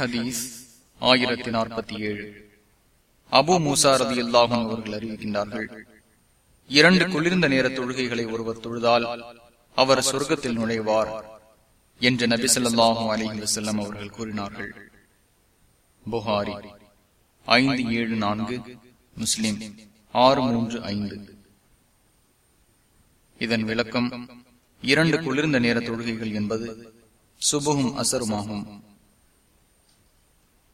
ஹதீஸ் ஆயிரத்தி நாற்பத்தி ஏழு அபு மூசா ரதி அல்லாஹும் அவர்கள் அறிவிக்கின்றார்கள் இரண்டு குளிர்ந்த நேர தொழுகைகளை ஒருவர் தொழுதால் அவர் சொர்க்கத்தில் நுழைவார் என்று நபி சொல்லாஹும் அலி வசல்லம் அவர்கள் கூறினார்கள். புகாரி ஐந்து ஏழு நான்கு முஸ்லிம் ஆறு மூன்று ஐந்து. இதன் விளக்கம் இரண்டு குளிர்ந்த நேர தொழுகைகள் என்பது சுபுகும் அசருமாகும்.